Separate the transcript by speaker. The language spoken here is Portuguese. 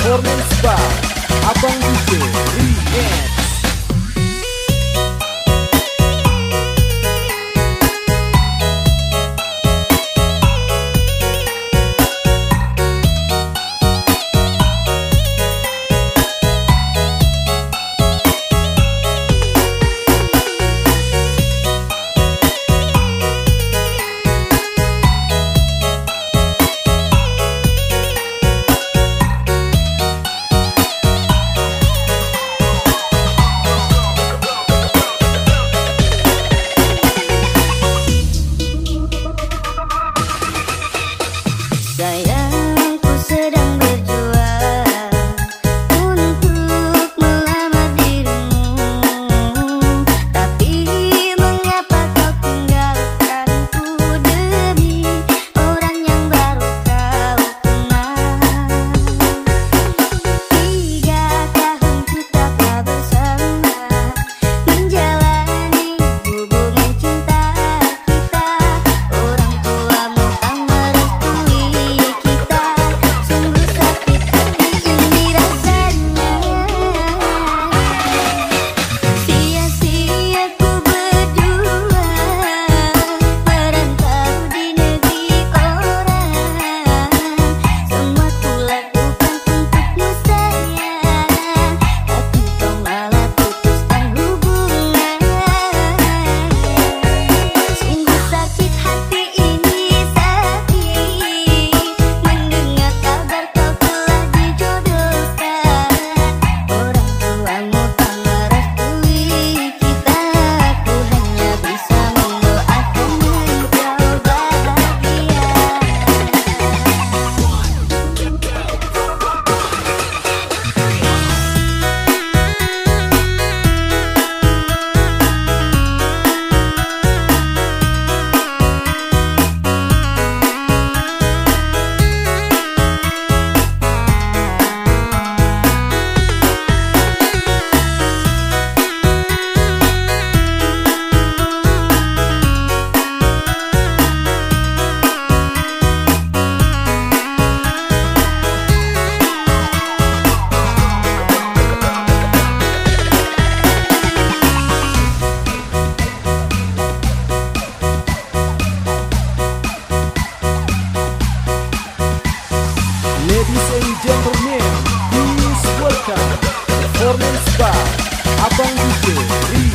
Speaker 1: Performance Bar Abang DJ Morning Spa Abang DJ